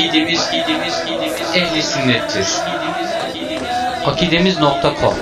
Akidemiz, ehli sünnettir. Akidemiz.com